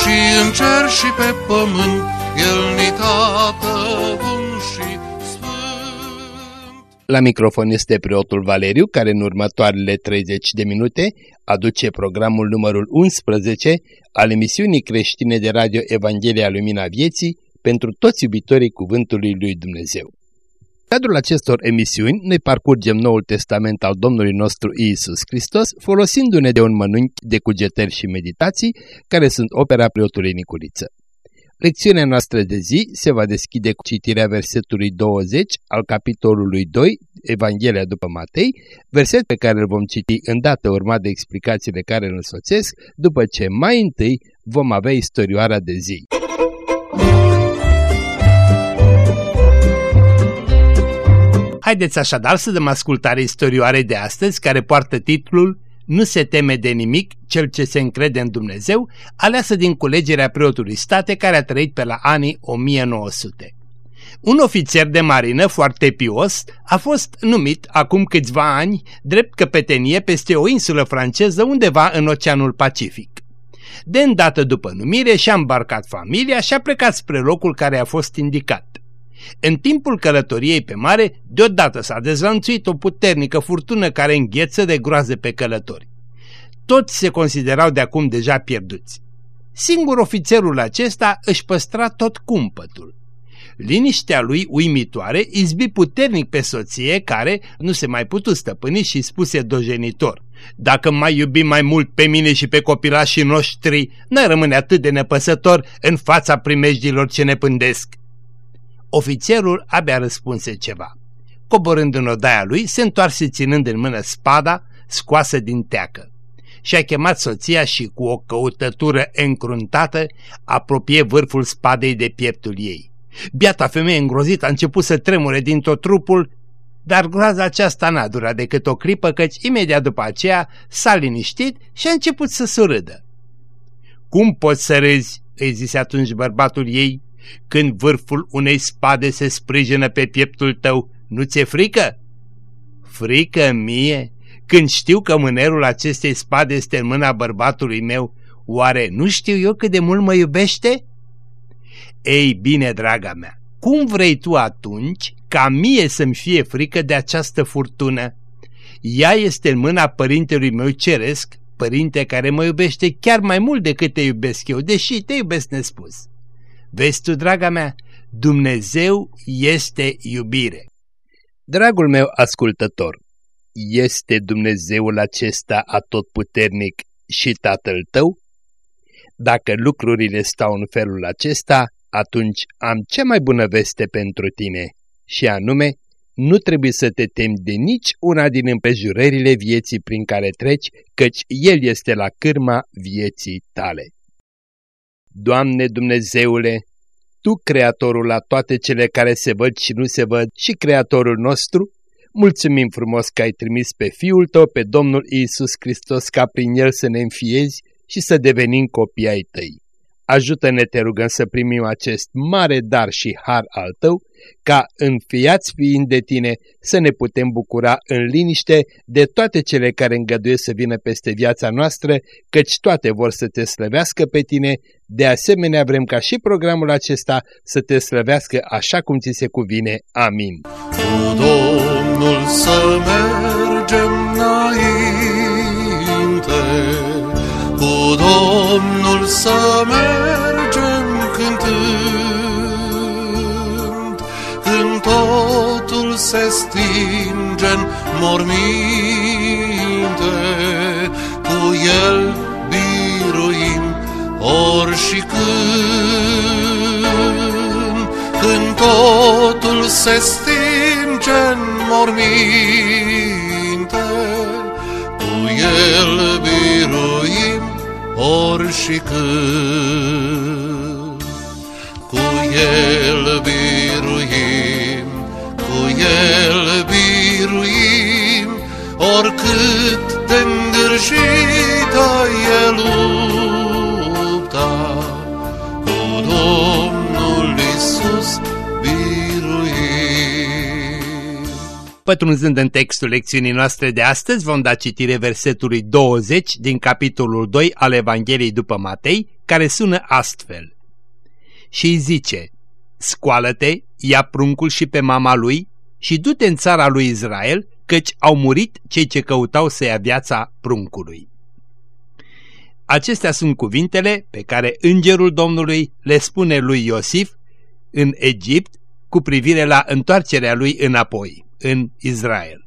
și în cer și pe pământ, El ni tată bun și sfânt. La microfon este preotul Valeriu, care în următoarele 30 de minute aduce programul numărul 11 al emisiunii creștine de radio Evanghelia Lumina Vieții pentru toți iubitorii Cuvântului Lui Dumnezeu. În cadrul acestor emisiuni, noi parcurgem Noul Testament al Domnului nostru Iisus Hristos, folosindu-ne de un mănânchi de cugetări și meditații, care sunt opera preotului Nicuriță. Lecțiunea noastră de zi se va deschide cu citirea versetului 20 al capitolului 2, Evanghelia după Matei, verset pe care îl vom citi îndată urmat de explicațiile care îl însoțesc, după ce mai întâi vom avea istorioara de zi. Haideți așadar să dăm ascultare istorioarei de astăzi, care poartă titlul Nu se teme de nimic cel ce se încrede în Dumnezeu, aleasă din culegerea preotului state care a trăit pe la anii 1900. Un ofițer de marină foarte pios a fost numit acum câțiva ani drept căpetenie peste o insulă franceză undeva în Oceanul Pacific. De îndată după numire și-a îmbarcat familia și a plecat spre locul care a fost indicat. În timpul călătoriei pe mare, deodată s-a dezlănțuit o puternică furtună care îngheță de groază pe călători. Toți se considerau de acum deja pierduți. Singur ofițerul acesta își păstra tot cumpătul. Liniștea lui uimitoare izbi puternic pe soție care nu se mai putu stăpâni și spuse dojenitor. Dacă mai iubi mai mult pe mine și pe copilașii noștri, n rămâne atât de nepăsător în fața primejdilor ce ne pândesc. Ofițerul abia răspunse ceva. Coborând în odaia lui, se întoarse ținând în mână spada scoasă din teacă. Și-a chemat soția și cu o căutătură încruntată apropie vârful spadei de pieptul ei. Biata femeie îngrozită a început să tremure din tot trupul, dar groaza aceasta n-a durat decât o clipă, căci imediat după aceea s-a liniștit și a început să surâdă. Cum poți să râzi?" îi zise atunci bărbatul ei, când vârful unei spade se sprijină pe pieptul tău, nu ți-e frică? Frică mie? Când știu că mânerul acestei spade este în mâna bărbatului meu, oare nu știu eu cât de mult mă iubește? Ei bine, draga mea, cum vrei tu atunci ca mie să-mi fie frică de această furtună? Ea este în mâna părintelui meu ceresc, părinte care mă iubește chiar mai mult decât te iubesc eu, deși te iubesc nespus. Vezi tu, draga mea, Dumnezeu este iubire. Dragul meu ascultător, este Dumnezeul acesta atotputernic și Tatăl tău? Dacă lucrurile stau în felul acesta, atunci am cea mai bună veste pentru tine, și anume, nu trebuie să te temi de nici una din împrejurările vieții prin care treci, căci El este la cârma vieții tale. Doamne Dumnezeule, Tu, Creatorul la toate cele care se văd și nu se văd și Creatorul nostru, mulțumim frumos că ai trimis pe Fiul Tău, pe Domnul Iisus Hristos, ca prin El să ne înfiezi și să devenim copii ai Tăi. Ajută-ne, te rugăm, să primim acest mare dar și har al Tău, ca înfiați fiind de Tine să ne putem bucura în liniște de toate cele care îngăduie să vină peste viața noastră, căci toate vor să te slăvească pe Tine, de asemenea vrem ca și programul acesta să te slăvească așa cum ți se cuvine. Amin. Cu Domnul să mergem înainte, cu Domnul să mergem cântând, când totul se stinge în morminte, cu El biruim ori și când, când totul se stinge în morminte, cu El biruim ori și când. Cu El biruim, cu El biruim, oricât de îndârjită e lupta, Pătrunzând în textul lecțiunii noastre de astăzi, vom da citire versetului 20 din capitolul 2 al Evangheliei după Matei, care sună astfel. Și îi zice, scoală-te, ia pruncul și pe mama lui și du-te în țara lui Israel, căci au murit cei ce căutau să ia viața pruncului. Acestea sunt cuvintele pe care îngerul Domnului le spune lui Iosif în Egipt cu privire la întoarcerea lui înapoi, în Israel.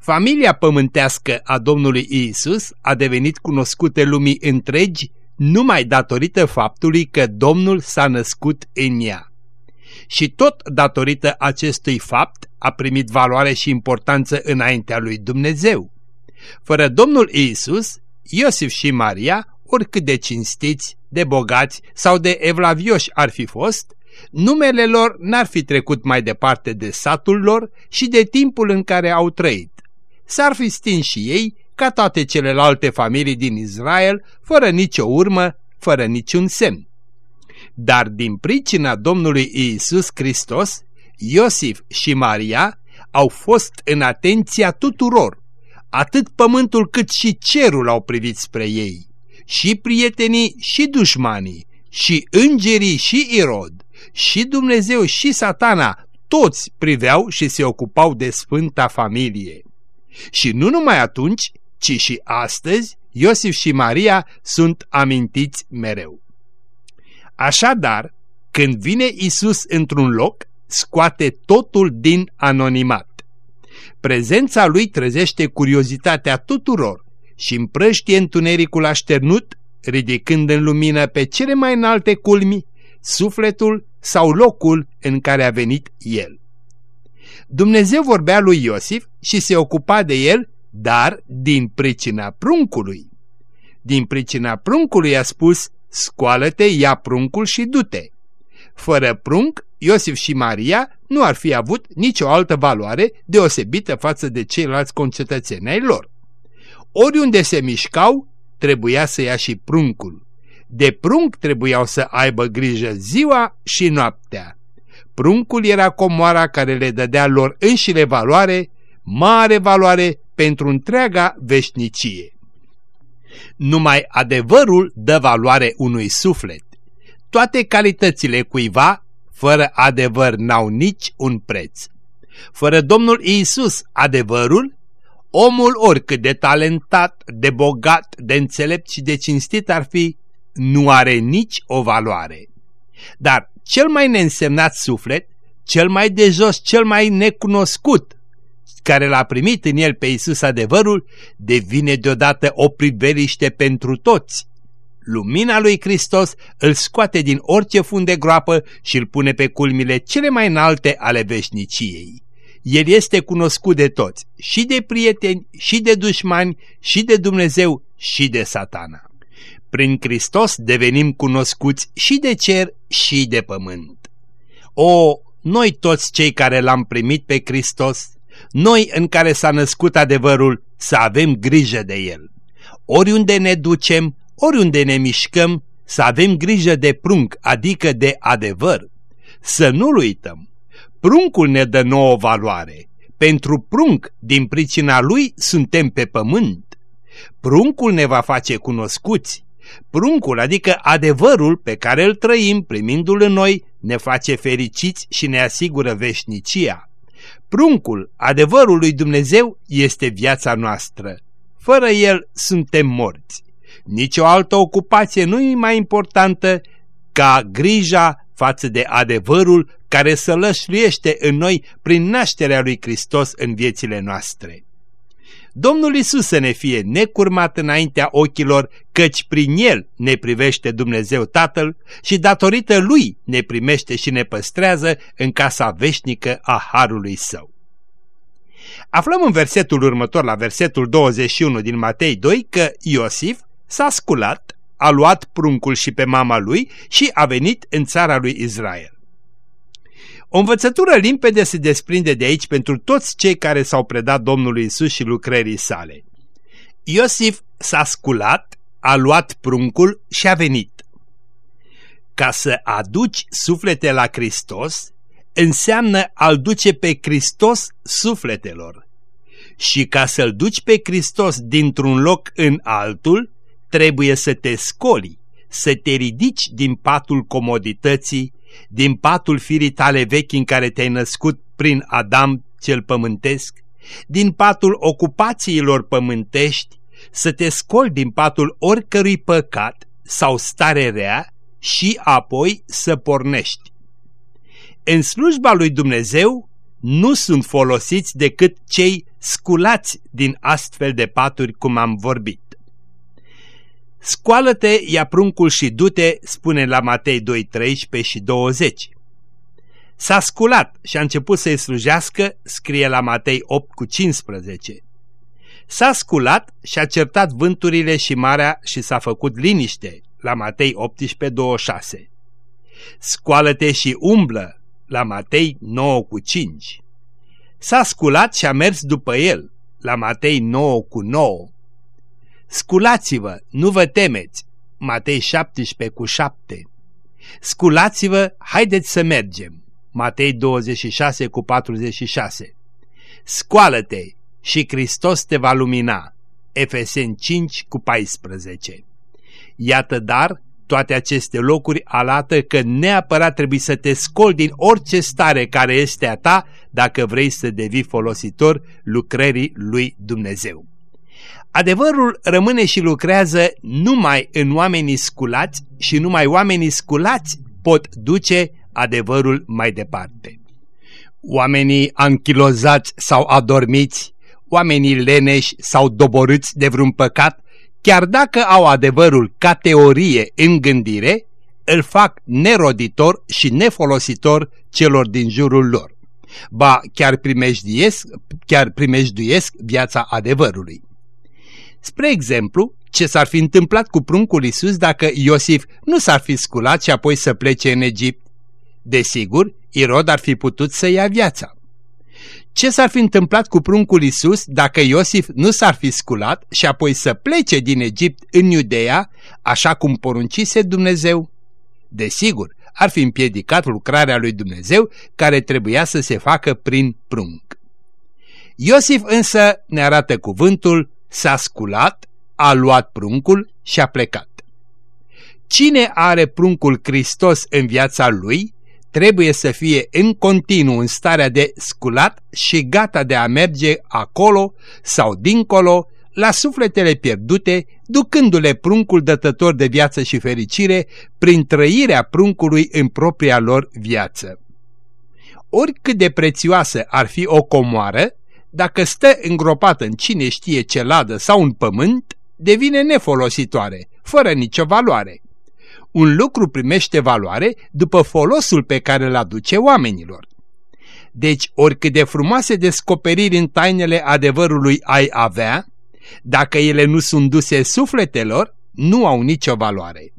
Familia pământească a Domnului Isus a devenit cunoscută lumii întregi numai datorită faptului că Domnul s-a născut în ea. Și tot datorită acestui fapt a primit valoare și importanță înaintea lui Dumnezeu. Fără Domnul Isus, Iosif și Maria, oricât de cinstiți, de bogați sau de evlavioși ar fi fost, numele lor n-ar fi trecut mai departe de satul lor și de timpul în care au trăit. S-ar fi stins și ei ca toate celelalte familii din Israel, fără nicio urmă, fără niciun semn. Dar din pricina Domnului Iisus Hristos, Iosif și Maria au fost în atenția tuturor. Atât pământul cât și cerul au privit spre ei. Și prietenii și dușmanii, și îngerii și Irod, și Dumnezeu și satana, toți priveau și se ocupau de sfânta familie. Și nu numai atunci, ci și astăzi, Iosif și Maria sunt amintiți mereu. Așadar, când vine Isus într-un loc, scoate totul din anonimat. Prezența lui trezește curiozitatea tuturor și împrăștie întunericul așternut, ridicând în lumină pe cele mai înalte culmi, sufletul sau locul în care a venit el. Dumnezeu vorbea lui Iosif și se ocupa de el, dar din pricina pruncului. Din pricina pruncului a spus, scoală-te, ia pruncul și du-te. Fără prunc, Iosif și Maria nu ar fi avut nicio altă valoare deosebită față de ceilalți concetățeni ai lor. Oriunde se mișcau, trebuia să ia și pruncul. De prunc trebuiau să aibă grijă ziua și noaptea. Pruncul era comoara care le dădea lor înșile valoare, mare valoare pentru întreaga veșnicie. Numai adevărul dă valoare unui suflet. Toate calitățile cuiva, fără adevăr, n-au nici un preț. Fără Domnul Iisus, adevărul, omul oricât de talentat, de bogat, de înțelept și de cinstit ar fi, nu are nici o valoare. Dar cel mai neînsemnat suflet, cel mai de jos, cel mai necunoscut, care l-a primit în el pe Isus adevărul, devine deodată o priveliște pentru toți. Lumina lui Hristos îl scoate din orice fund de groapă și îl pune pe culmile cele mai înalte ale veșniciei. El este cunoscut de toți, și de prieteni, și de dușmani, și de Dumnezeu, și de satana. Prin Hristos devenim cunoscuți și de cer și de pământ. O, noi toți cei care l-am primit pe Hristos, noi în care s-a născut adevărul, să avem grijă de el. Oriunde ne ducem, oriunde ne mișcăm, să avem grijă de prunc, adică de adevăr. Să nu-l uităm. Pruncul ne dă nouă valoare. Pentru prunc, din pricina lui, suntem pe pământ. Pruncul ne va face cunoscuți. Pruncul, adică adevărul pe care îl trăim primindu-l în noi, ne face fericiți și ne asigură veșnicia. Pruncul, adevărul lui Dumnezeu, este viața noastră. Fără el suntem morți. Nici o altă ocupație nu e mai importantă ca grija față de adevărul care să lășluiește în noi prin nașterea lui Hristos în viețile noastre. Domnul Isus să ne fie necurmat înaintea ochilor, căci prin El ne privește Dumnezeu Tatăl și datorită Lui ne primește și ne păstrează în casa veșnică a Harului Său. Aflăm în versetul următor, la versetul 21 din Matei 2, că Iosif s-a sculat, a luat pruncul și pe mama lui și a venit în țara lui Israel. O învățătură limpede se desprinde de aici pentru toți cei care s-au predat Domnului Isus și lucrării sale. Iosif s-a sculat, a luat pruncul și a venit. Ca să aduci suflete la Hristos, înseamnă al duce pe Hristos sufletelor. Și ca să-L duci pe Hristos dintr-un loc în altul, trebuie să te scoli, să te ridici din patul comodității, din patul firii tale vechi în care te-ai născut prin Adam cel pământesc, din patul ocupațiilor pământești, să te scoli din patul oricărui păcat sau stare rea și apoi să pornești. În slujba lui Dumnezeu nu sunt folosiți decât cei sculați din astfel de paturi cum am vorbit. Scoală-te, ia pruncul și du-te, spune la Matei 2, 13 și 20. S-a sculat și a început să-i slujească, scrie la Matei 8 cu 15. S-a sculat și a certat vânturile și marea și s-a făcut liniște, la Matei 18, 26. Scoală-te și umblă, la Matei 9 cu 5. S-a sculat și a mers după el, la Matei 9 cu 9. Sculați-vă, nu vă temeți, Matei 17 cu 7. Sculați-vă, haideți să mergem, Matei 26 cu 46. Scoală-te și Hristos te va lumina, Efeseni 5 cu 14. Iată dar, toate aceste locuri arată că neapărat trebuie să te scoli din orice stare care este a ta dacă vrei să devii folositor lucrării lui Dumnezeu. Adevărul rămâne și lucrează numai în oamenii sculați și numai oamenii sculați pot duce adevărul mai departe. Oamenii anchilozați sau adormiți, oamenii leneși sau doborâți de vreun păcat, chiar dacă au adevărul ca teorie în gândire, îl fac neroditor și nefolositor celor din jurul lor. Ba, chiar primejduiesc, chiar primejduiesc viața adevărului. Spre exemplu, ce s-ar fi întâmplat cu pruncul Isus dacă Iosif nu s-ar fi sculat și apoi să plece în Egipt? Desigur, Irod ar fi putut să ia viața. Ce s-ar fi întâmplat cu pruncul Isus dacă Iosif nu s-ar fi sculat și apoi să plece din Egipt în Iudeea, așa cum poruncise Dumnezeu? Desigur, ar fi împiedicat lucrarea lui Dumnezeu care trebuia să se facă prin prunc. Iosif însă ne arată cuvântul, s-a sculat, a luat pruncul și a plecat. Cine are pruncul Hristos în viața lui, trebuie să fie în continuu în starea de sculat și gata de a merge acolo sau dincolo la sufletele pierdute, ducându-le pruncul dătător de viață și fericire prin trăirea pruncului în propria lor viață. Oricât de prețioasă ar fi o comoară, dacă stă îngropată în cine știe ce ladă sau în pământ, devine nefolositoare, fără nicio valoare. Un lucru primește valoare după folosul pe care îl aduce oamenilor. Deci, oricât de frumoase descoperiri în tainele adevărului ai avea, dacă ele nu sunt duse sufletelor, nu au nicio valoare.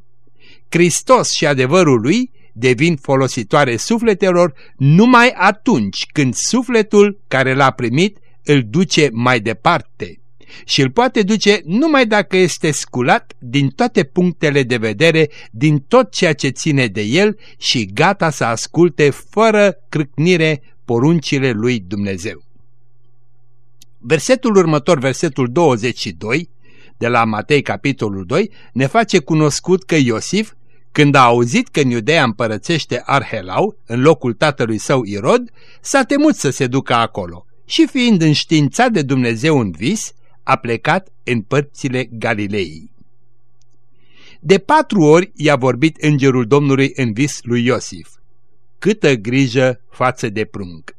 Hristos și adevărul lui devin folositoare sufletelor numai atunci când sufletul care l-a primit îl duce mai departe și îl poate duce numai dacă este sculat din toate punctele de vedere, din tot ceea ce ține de el și gata să asculte fără crâcnire poruncile lui Dumnezeu. Versetul următor, versetul 22, de la Matei capitolul 2, ne face cunoscut că Iosif, când a auzit că în Iudeea împărățește Arhelau, în locul tatălui său Irod, s-a temut să se ducă acolo și fiind înștiințat de Dumnezeu în vis, a plecat în părțile Galilei. De patru ori i-a vorbit îngerul Domnului în vis lui Iosif. Câtă grijă față de prunc!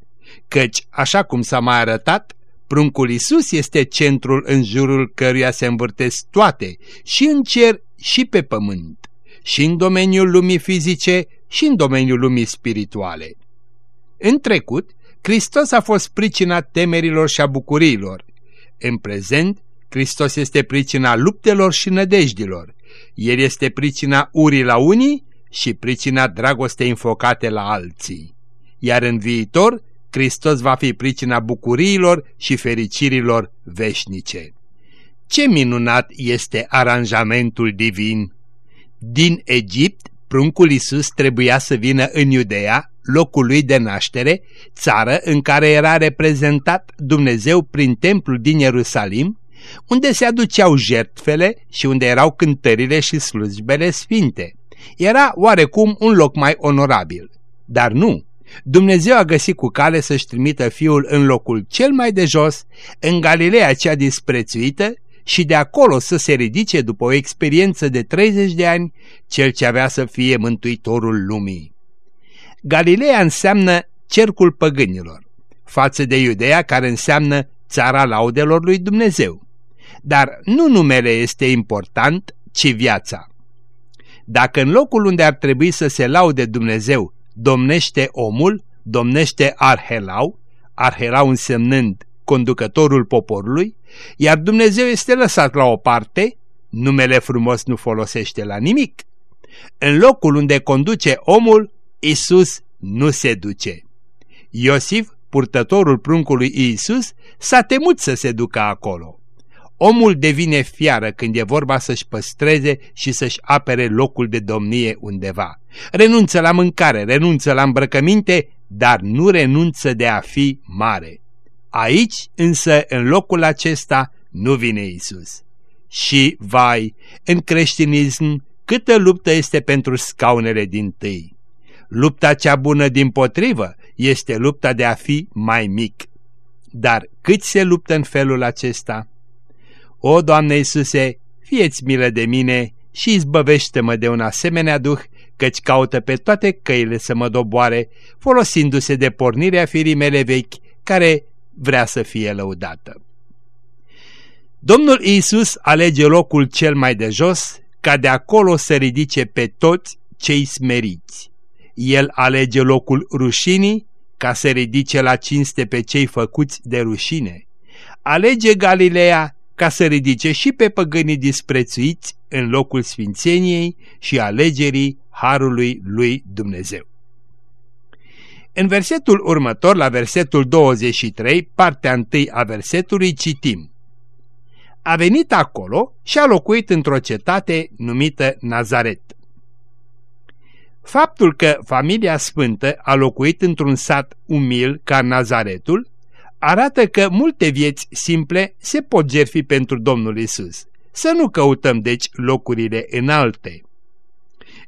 Căci, așa cum s-a mai arătat, pruncul Isus este centrul în jurul căruia se învârtesc toate, și în cer și pe pământ, și în domeniul lumii fizice și în domeniul lumii spirituale. În trecut, Hristos a fost pricina temerilor și a bucuriilor. În prezent, Hristos este pricina luptelor și nădejdilor. El este pricina urii la unii și pricina dragostei înfocate la alții. Iar în viitor, Hristos va fi pricina bucuriilor și fericirilor veșnice. Ce minunat este aranjamentul divin! Din Egipt, pruncul Iisus trebuia să vină în Iudea, locul lui de naștere, țară în care era reprezentat Dumnezeu prin templul din Ierusalim, unde se aduceau jertfele și unde erau cântările și slujbele sfinte. Era oarecum un loc mai onorabil. Dar nu, Dumnezeu a găsit cu cale să-și trimită fiul în locul cel mai de jos, în Galileea cea disprețuită, și de acolo să se ridice după o experiență de 30 de ani, cel ce avea să fie mântuitorul lumii. Galileea înseamnă cercul păgânilor, față de Iudeea care înseamnă țara laudelor lui Dumnezeu. Dar nu numele este important, ci viața. Dacă în locul unde ar trebui să se laude Dumnezeu domnește omul, domnește Arhelau, Arhelau însemnând conducătorul poporului, iar Dumnezeu este lăsat la o parte, numele frumos nu folosește la nimic. În locul unde conduce omul, Isus nu se duce. Iosif, purtătorul pruncului Iisus, s-a temut să se ducă acolo. Omul devine fiară când e vorba să-și păstreze și să-și apere locul de domnie undeva. Renunță la mâncare, renunță la îmbrăcăminte, dar nu renunță de a fi mare. Aici, însă, în locul acesta, nu vine Isus. Și, vai, în creștinism, câtă luptă este pentru scaunele din tâi. Lupta cea bună din potrivă este lupta de a fi mai mic. Dar cât se luptă în felul acesta? O, Doamne Iisuse, fieți milă de mine și izbăvește-mă de un asemenea duh, căci caută pe toate căile să mă doboare, folosindu-se de pornirea firii mele vechi, care vrea să fie lăudată. Domnul Iisus alege locul cel mai de jos, ca de acolo să ridice pe toți cei smeriți. El alege locul rușinii, ca să ridice la cinste pe cei făcuți de rușine. Alege Galileea ca să ridice și pe păgânii disprețuiți în locul sfințeniei și alegerii Harului lui Dumnezeu. În versetul următor, la versetul 23, partea 1 a versetului, citim A venit acolo și a locuit într-o cetate numită Nazaret. Faptul că familia sfântă a locuit într-un sat umil ca Nazaretul arată că multe vieți simple se pot jerfi pentru Domnul Isus. Să nu căutăm, deci, locurile înalte.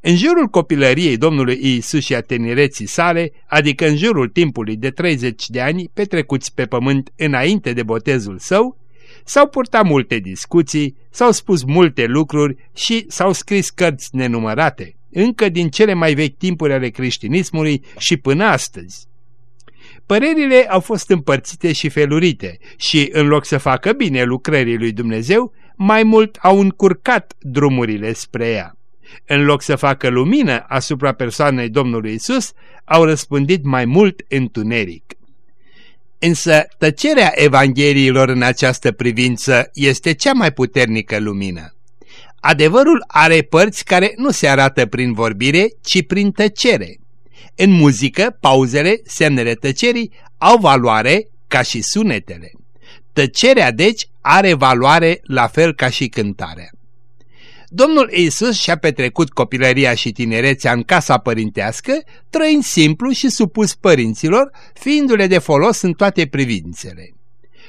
În jurul copilăriei Domnului Iisus și a tinereții sale, adică în jurul timpului de 30 de ani petrecuți pe pământ înainte de botezul său, s-au purtat multe discuții, s-au spus multe lucruri și s-au scris cărți nenumărate, încă din cele mai vechi timpuri ale creștinismului și până astăzi. Părerile au fost împărțite și felurite și, în loc să facă bine lucrării lui Dumnezeu, mai mult au încurcat drumurile spre ea. În loc să facă lumină asupra persoanei Domnului Isus, au răspândit mai mult întuneric. Însă tăcerea Evangheliilor în această privință este cea mai puternică lumină. Adevărul are părți care nu se arată prin vorbire, ci prin tăcere. În muzică, pauzele, semnele tăcerii au valoare ca și sunetele. Tăcerea, deci, are valoare la fel ca și cântarea. Domnul Isus și-a petrecut copilăria și tinerețea în casa părintească, trăind simplu și supus părinților, fiindu-le de folos în toate privințele.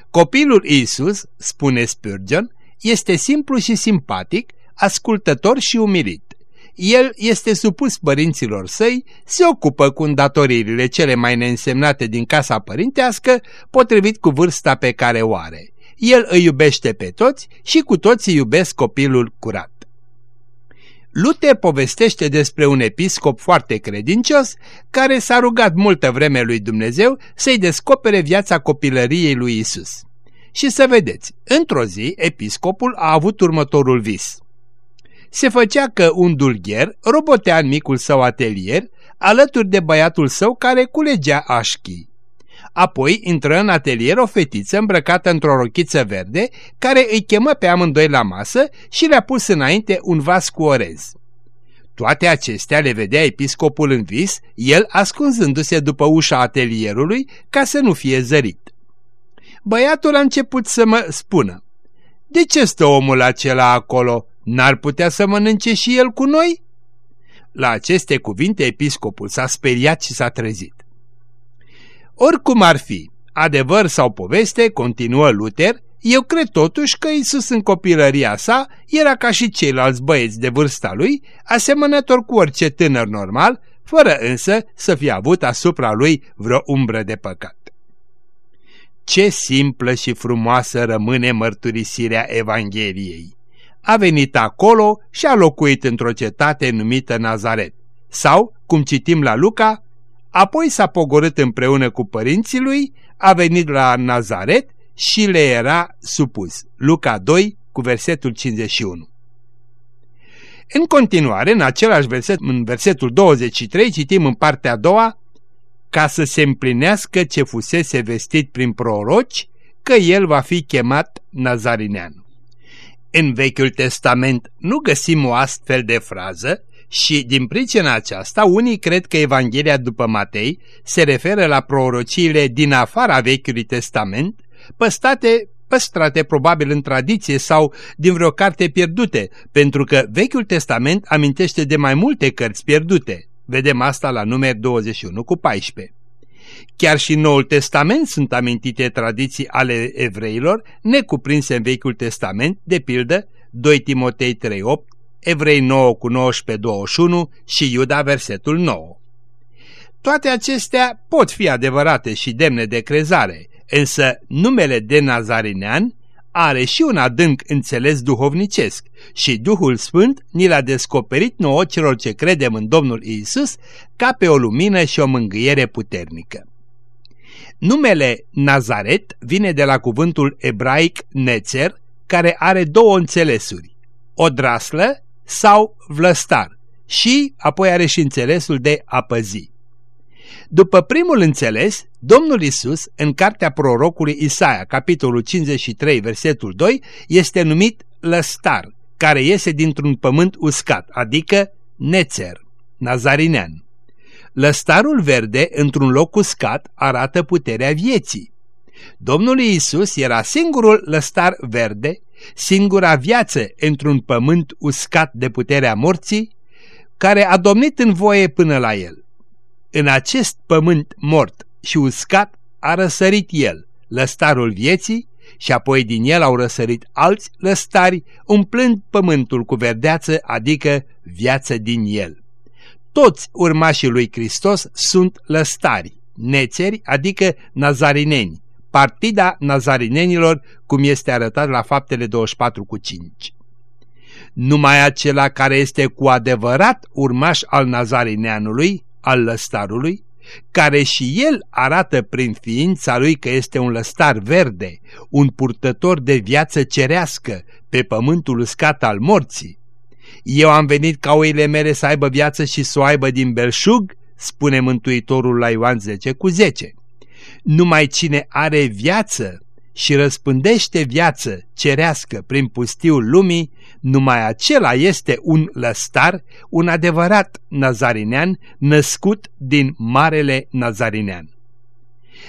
Copilul Isus, spune Spurgeon, este simplu și simpatic, ascultător și umilit. El este supus părinților săi, se ocupă cu îndatoririle cele mai neînsemnate din casa părintească, potrivit cu vârsta pe care o are. El îi iubește pe toți și cu toții iubesc copilul curat. Luther povestește despre un episcop foarte credincios care s-a rugat multă vreme lui Dumnezeu să-i descopere viața copilăriei lui Isus. Și să vedeți, într-o zi episcopul a avut următorul vis. Se făcea că un dulgher robotea în micul său atelier alături de băiatul său care culegea așchii. Apoi intră în atelier o fetiță îmbrăcată într-o rochiță verde, care îi chemă pe amândoi la masă și le-a pus înainte un vas cu orez. Toate acestea le vedea episcopul în vis, el ascunzându-se după ușa atelierului ca să nu fie zărit. Băiatul a început să mă spună, De ce stă omul acela acolo? N-ar putea să mănânce și el cu noi?" La aceste cuvinte episcopul s-a speriat și s-a trezit. Oricum ar fi, adevăr sau poveste, continuă Luther, eu cred totuși că Isus în copilăria sa era ca și ceilalți băieți de vârsta lui, asemănător cu orice tânăr normal, fără însă să fie avut asupra lui vreo umbră de păcat. Ce simplă și frumoasă rămâne mărturisirea Evangheliei! A venit acolo și a locuit într-o cetate numită Nazaret. Sau, cum citim la Luca, apoi s-a pogorât împreună cu părinții lui, a venit la Nazaret și le era supus. Luca 2 cu versetul 51. În continuare, în același verset, în versetul 23, citim în partea a doua, ca să se împlinească ce fusese vestit prin proroci, că el va fi chemat Nazarinean. În Vechiul Testament nu găsim o astfel de frază și din pricina aceasta unii cred că Evanghelia după Matei se referă la prorociile din afara Vechiului Testament, păstate păstrate probabil în tradiție sau din vreo carte pierdute, pentru că Vechiul Testament amintește de mai multe cărți pierdute. Vedem asta la numer 21 cu 14. Chiar și în Noul Testament sunt amintite tradiții ale evreilor, necuprinse în Vechiul Testament, de pildă 2 Timotei 3.8, Evrei 9 cu 19-21 și Iuda versetul 9. Toate acestea pot fi adevărate și demne de crezare, însă numele de Nazarinean are și un adânc înțeles duhovnicesc și Duhul Sfânt ni l-a descoperit nouă celor ce credem în Domnul Isus ca pe o lumină și o mângâiere puternică. Numele Nazaret vine de la cuvântul ebraic nețer, care are două înțelesuri, o draslă sau vlăstar și apoi are și înțelesul de a păzi. După primul înțeles, Domnul Isus, în cartea prorocului Isaia, capitolul 53, versetul 2, este numit lăstar, care iese dintr-un pământ uscat, adică nețer, nazarinean. Lăstarul verde, într-un loc uscat, arată puterea vieții. Domnul Iisus era singurul lăstar verde, singura viață într-un pământ uscat de puterea morții, care a domnit în voie până la el. În acest pământ mort și uscat a răsărit el, lăstarul vieții, și apoi din el au răsărit alți lăstari, umplând pământul cu verdeață, adică viață din el. Toți urmașii lui Hristos sunt lăstari, nețeri, adică nazarineni, partida nazarinenilor, cum este arătat la faptele 24 cu 5. Numai acela care este cu adevărat urmaș al nazarineanului, al lăstarului, care și el arată prin ființa lui că este un lăstar verde, un purtător de viață cerească pe pământul uscat al morții. Eu am venit ca oile mele să aibă viață și să o aibă din belșug, spune Mântuitorul la Ioan 10 cu 10. Numai cine are viață și răspândește viață cerească prin pustiul lumii, numai acela este un lăstar, un adevărat nazarinean, născut din Marele Nazarinean.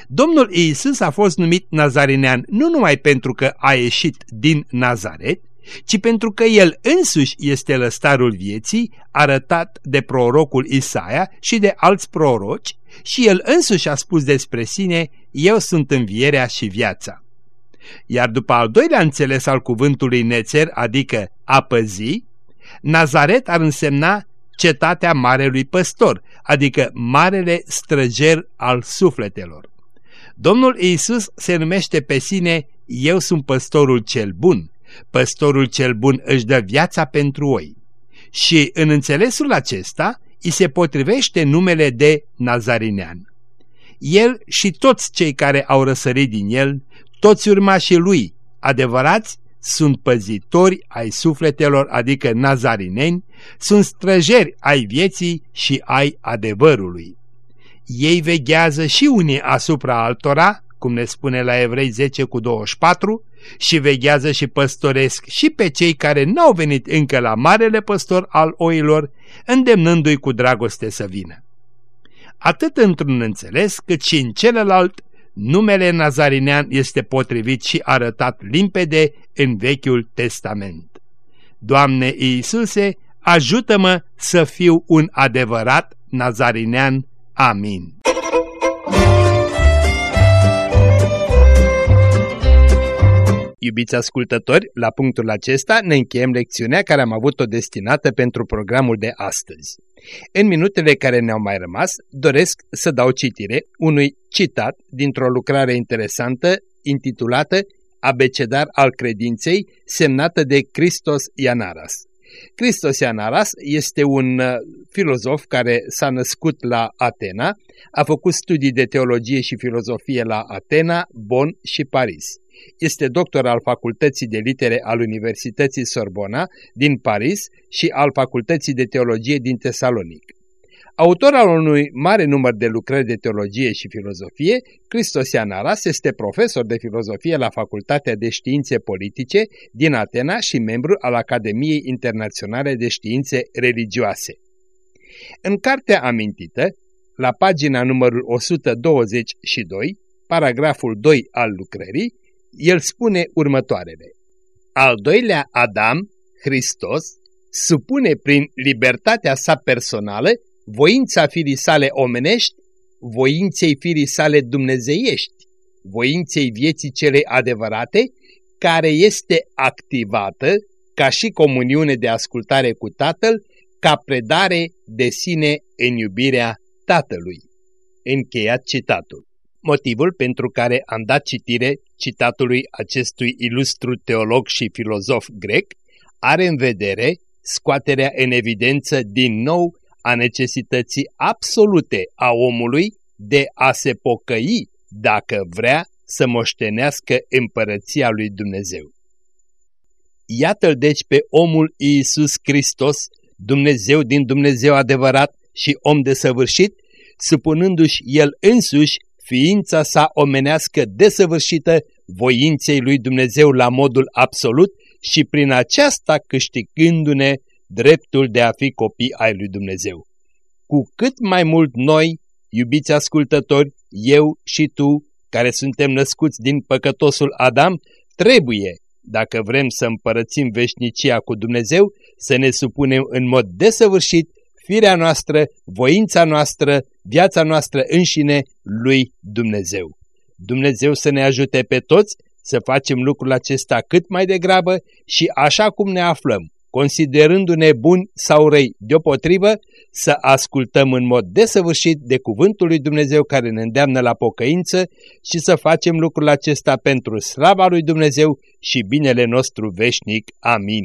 Domnul Iisus a fost numit nazarinean nu numai pentru că a ieșit din Nazaret, ci pentru că el însuși este lăstarul vieții, arătat de prorocul Isaia și de alți proroci, și el însuși a spus despre sine, eu sunt învierea și viața. Iar după al doilea înțeles al cuvântului nețer, adică a păzi, Nazaret ar însemna cetatea Marelui Păstor, adică Marele Străger al sufletelor. Domnul Iisus se numește pe sine Eu sunt păstorul cel bun. Păstorul cel bun își dă viața pentru oi. Și în înțelesul acesta îi se potrivește numele de Nazarinean. El și toți cei care au răsărit din el toți urmașii lui, adevărați, sunt păzitori ai sufletelor, adică nazarineni, sunt străjeri ai vieții și ai adevărului. Ei veghează și unii asupra altora, cum ne spune la Evrei 10 cu 24, și veghează și păstoresc și pe cei care n-au venit încă la marele păstor al oilor, îndemnându-i cu dragoste să vină. Atât într-un înțeles cât și în celălalt, numele Nazarinean este potrivit și arătat limpede în Vechiul Testament. Doamne Iisuse, ajută-mă să fiu un adevărat nazarinean. Amin. Iubiți ascultători, la punctul acesta ne încheiem lecțiunea care am avut-o destinată pentru programul de astăzi. În minutele care ne-au mai rămas, doresc să dau citire unui citat dintr-o lucrare interesantă intitulată Abecedar al credinței, semnată de Christos Ianaras. Christos Ianaras este un uh, filozof care s-a născut la Atena, a făcut studii de teologie și filozofie la Atena, Bonn și Paris. Este doctor al Facultății de Litere al Universității Sorbona din Paris și al Facultății de Teologie din Tesalonic. Autor al unui mare număr de lucrări de teologie și filozofie, Cristosian Aras este profesor de filozofie la Facultatea de Științe Politice din Atena și membru al Academiei Internaționale de Științe Religioase. În cartea amintită, la pagina numărul 122, paragraful 2 al lucrării, el spune următoarele. Al doilea Adam, Hristos, supune prin libertatea sa personală voința firii sale omenești, voinței firii sale dumnezeiești, voinței vieții cele adevărate, care este activată ca și comuniune de ascultare cu Tatăl, ca predare de sine în iubirea Tatălui. Încheiat citatul. Motivul pentru care am dat citire citatului acestui ilustru teolog și filozof grec are în vedere scoaterea în evidență din nou a necesității absolute a omului de a se pocăi dacă vrea să moștenească împărăția lui Dumnezeu. Iată-l deci pe omul Iisus Hristos, Dumnezeu din Dumnezeu adevărat și om desăvârșit, supunându-și el însuși ființa sa omenească desăvârșită voinței lui Dumnezeu la modul absolut și prin aceasta câștigându-ne dreptul de a fi copii ai lui Dumnezeu. Cu cât mai mult noi, iubiți ascultători, eu și tu, care suntem născuți din păcătosul Adam, trebuie, dacă vrem să împărățim veșnicia cu Dumnezeu, să ne supunem în mod desăvârșit firea noastră, voința noastră, viața noastră înșine lui Dumnezeu. Dumnezeu să ne ajute pe toți să facem lucrul acesta cât mai degrabă și așa cum ne aflăm, considerându-ne buni sau răi deopotrivă, să ascultăm în mod desăvârșit de cuvântul lui Dumnezeu care ne îndeamnă la pocăință și să facem lucrul acesta pentru slava lui Dumnezeu și binele nostru veșnic. Amin.